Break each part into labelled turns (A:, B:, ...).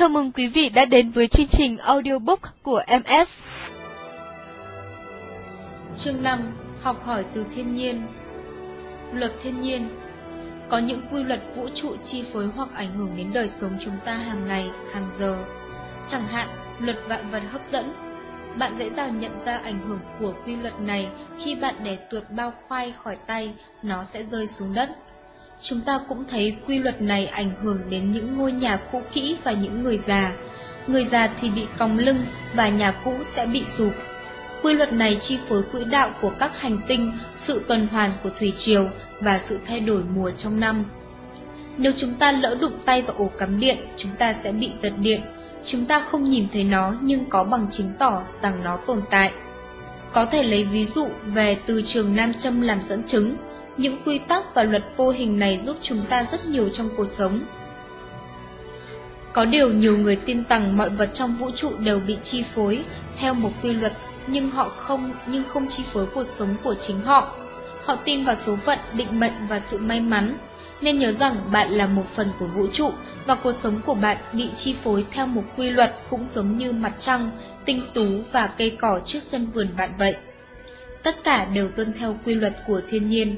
A: Chào mừng quý vị đã đến với chương trình audiobook của MS.
B: Chương 5. Học hỏi từ thiên nhiên Luật thiên nhiên Có những quy luật vũ trụ chi phối hoặc ảnh hưởng đến đời sống chúng ta hàng ngày, hàng giờ. Chẳng hạn, luật vạn vật hấp dẫn. Bạn dễ dàng nhận ra ảnh hưởng của quy luật này khi bạn để tuột bao khoai khỏi tay, nó sẽ rơi xuống đất. Chúng ta cũng thấy quy luật này ảnh hưởng đến những ngôi nhà cũ kỹ và những người già. Người già thì bị cong lưng và nhà cũ sẽ bị sụp. Quy luật này chi phối quỹ đạo của các hành tinh, sự tuần hoàn của thủy triều và sự thay đổi mùa trong năm. Nếu chúng ta lỡ đụng tay vào ổ cắm điện, chúng ta sẽ bị giật điện. Chúng ta không nhìn thấy nó nhưng có bằng chứng tỏ rằng nó tồn tại. Có thể lấy ví dụ về từ trường nam châm làm dẫn chứng, những quy tắc và luật vô hình này giúp chúng ta rất nhiều trong cuộc sống. Có điều nhiều người tin rằng mọi vật trong vũ trụ đều bị chi phối theo một quy luật nhưng họ không nhưng không chi phối cuộc sống của chính họ. Họ tin vào số phận, định mệnh và sự may mắn. Nên nhớ rằng bạn là một phần của vũ trụ và cuộc sống của bạn bị chi phối theo một quy luật cũng giống như mặt trăng, tinh tú và cây cỏ trước sân vườn bạn vậy. Tất cả đều tuân theo quy luật của thiên nhiên.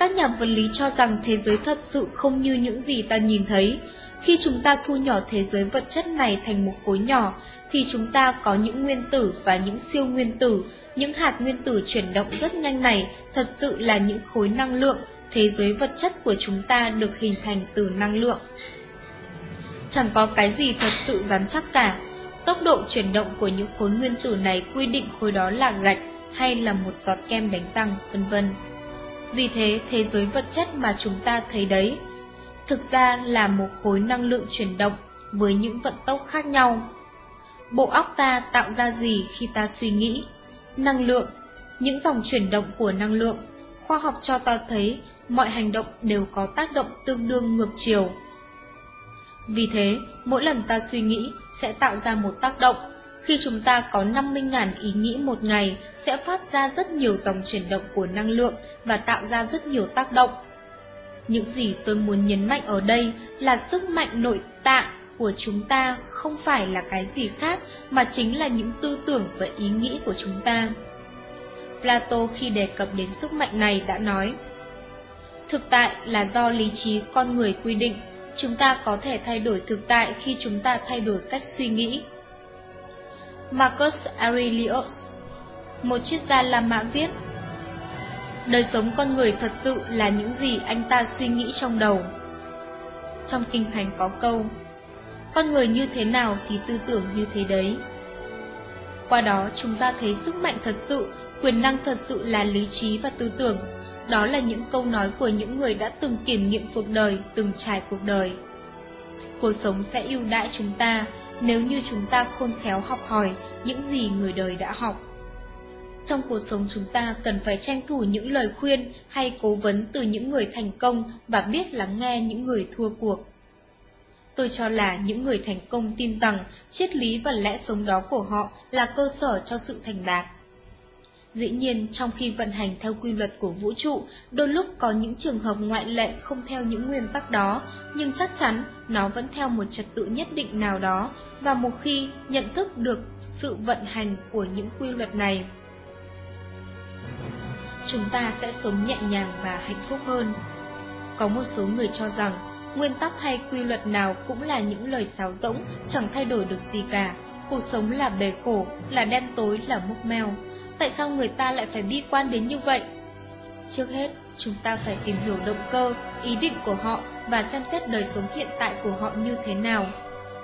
B: Các nhà vật lý cho rằng thế giới thật sự không như những gì ta nhìn thấy. Khi chúng ta thu nhỏ thế giới vật chất này thành một khối nhỏ, thì chúng ta có những nguyên tử và những siêu nguyên tử. Những hạt nguyên tử chuyển động rất nhanh này thật sự là những khối năng lượng, thế giới vật chất của chúng ta được hình thành từ năng lượng. Chẳng có cái gì thật sự rắn chắc cả. Tốc độ chuyển động của những khối nguyên tử này quy định khối đó là gạch hay là một giọt kem đánh răng, vân vân. Vì thế, thế giới vật chất mà chúng ta thấy đấy, thực ra là một khối năng lượng chuyển động với những vận tốc khác nhau. Bộ óc ta tạo ra gì khi ta suy nghĩ? Năng lượng, những dòng chuyển động của năng lượng. Khoa học cho ta thấy mọi hành động đều có tác động tương đương ngược chiều. Vì thế, mỗi lần ta suy nghĩ sẽ tạo ra một tác động. Khi chúng ta có 50.000 ý nghĩ một ngày, sẽ phát ra rất nhiều dòng chuyển động của năng lượng và tạo ra rất nhiều tác động. Những gì tôi muốn nhấn mạnh ở đây là sức mạnh nội tạng của chúng ta không phải là cái gì khác mà chính là những tư tưởng và ý nghĩ của chúng ta. Plato khi đề cập đến sức mạnh này đã nói Thực tại là do lý trí con người quy định, chúng ta có thể thay đổi thực tại khi chúng ta thay đổi cách suy nghĩ. Marcus Aurelius một triết gia La Mã viết Đời sống con người thật sự là những gì anh ta suy nghĩ trong đầu. Trong kinh thánh có câu Con người như thế nào thì tư tưởng như thế đấy. Qua đó chúng ta thấy sức mạnh thật sự, quyền năng thật sự là lý trí và tư tưởng. Đó là những câu nói của những người đã từng kiểm nghiệm cuộc đời, từng trải cuộc đời. Cuộc sống sẽ ưu đãi chúng ta nếu như chúng ta khôn khéo học hỏi những gì người đời đã học. Trong cuộc sống chúng ta cần phải tranh thủ những lời khuyên hay cố vấn từ những người thành công và biết lắng nghe những người thua cuộc. Tôi cho là những người thành công tin rằng triết lý và lẽ sống đó của họ là cơ sở cho sự thành đạt. Dĩ nhiên, trong khi vận hành theo quy luật của vũ trụ, đôi lúc có những trường hợp ngoại lệ không theo những nguyên tắc đó, nhưng chắc chắn nó vẫn theo một trật tự nhất định nào đó, và một khi nhận thức được sự vận hành của những quy luật này, chúng ta sẽ sống nhẹ nhàng và hạnh phúc hơn. Có một số người cho rằng, nguyên tắc hay quy luật nào cũng là những lời sáo rỗng, chẳng thay đổi được gì cả. Cuộc sống là bề khổ, là đen tối, là mốc meo. Tại sao người ta lại phải bi quan đến như vậy? Trước hết, chúng ta phải tìm hiểu động cơ, ý định của họ và xem xét đời sống hiện tại của họ như thế nào.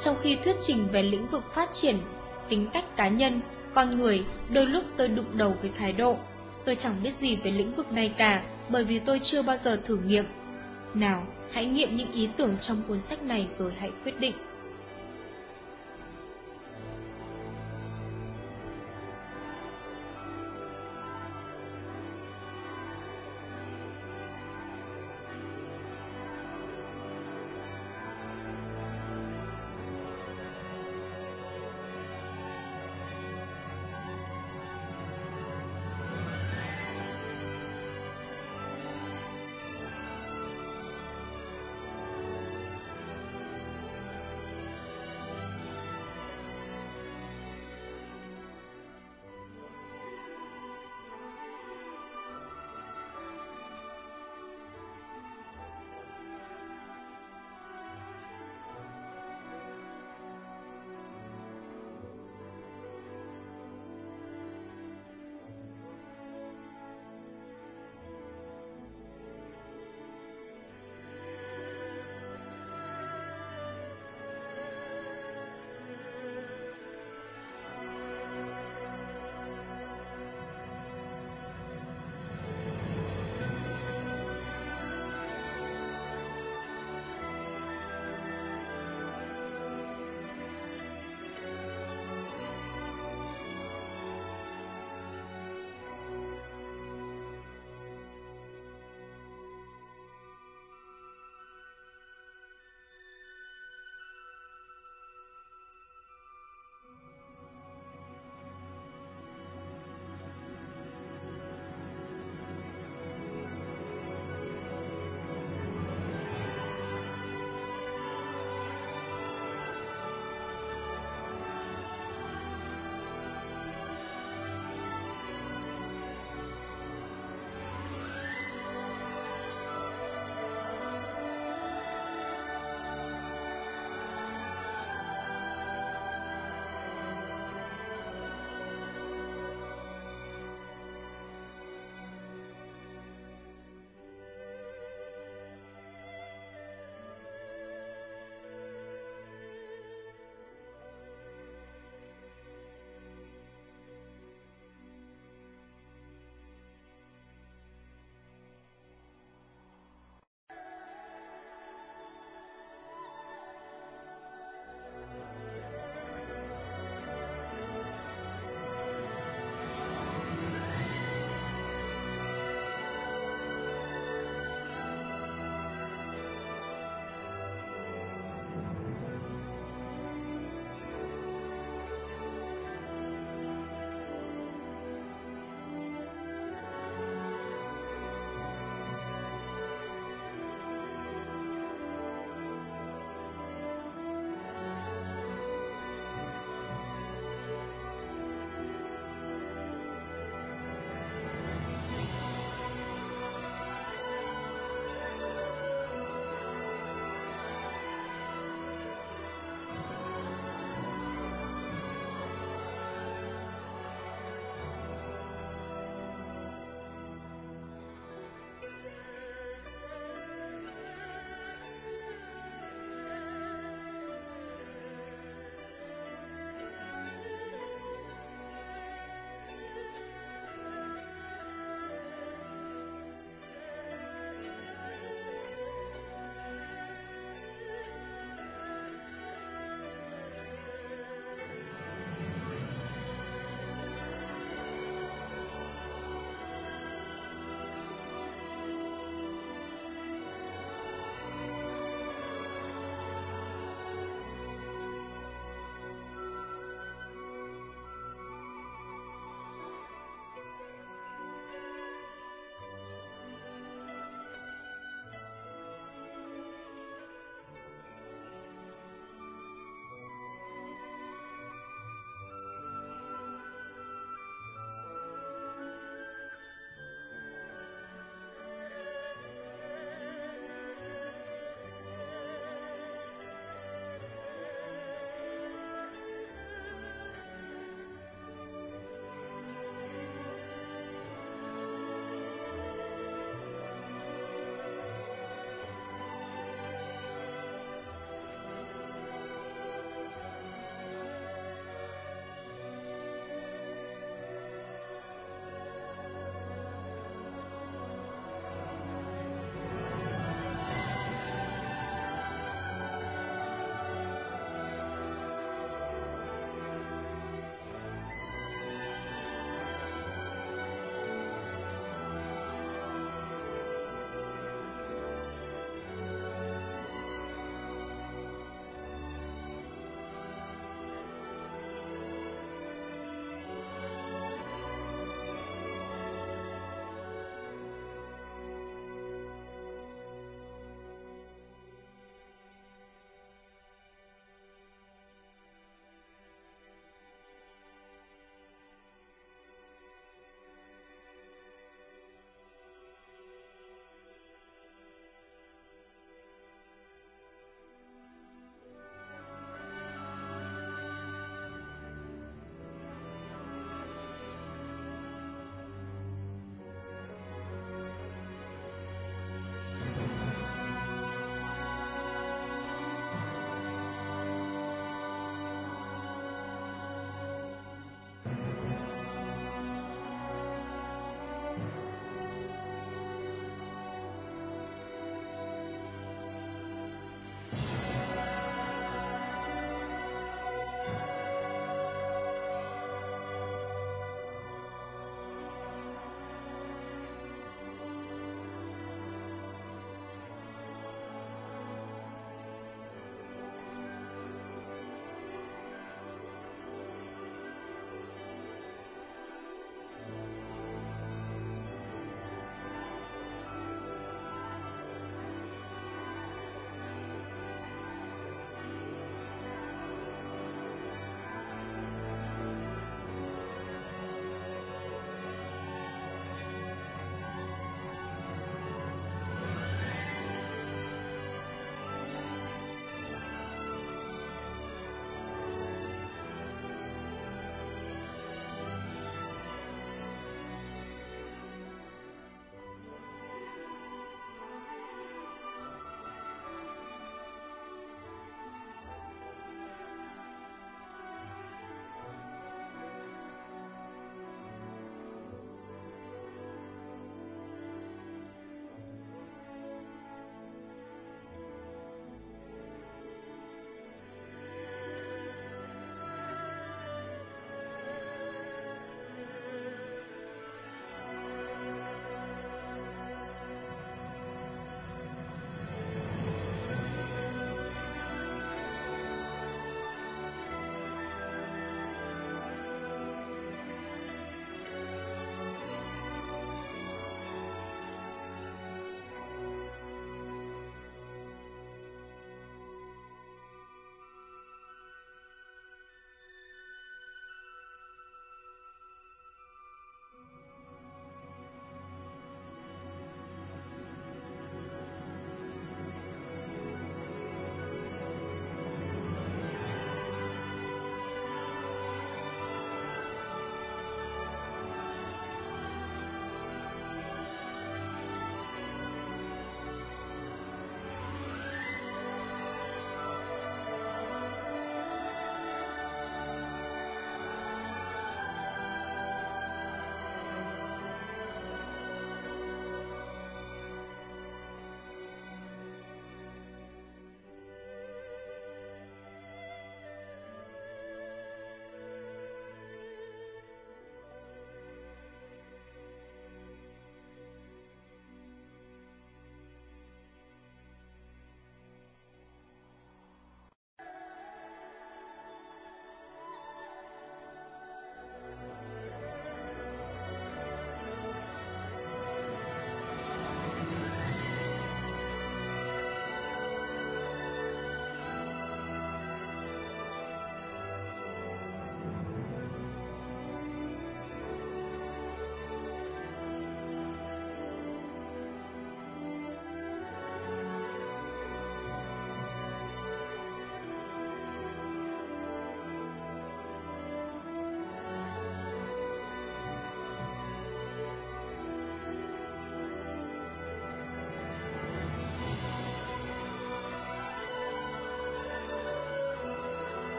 B: Trong khi thuyết trình về lĩnh vực phát triển, tính cách cá nhân, con người, đôi lúc tôi đụng đầu với thái độ, Tôi chẳng biết gì về lĩnh vực này cả, bởi vì tôi chưa bao giờ thử nghiệm. Nào, hãy nghiệm những ý tưởng trong cuốn sách này rồi hãy quyết định.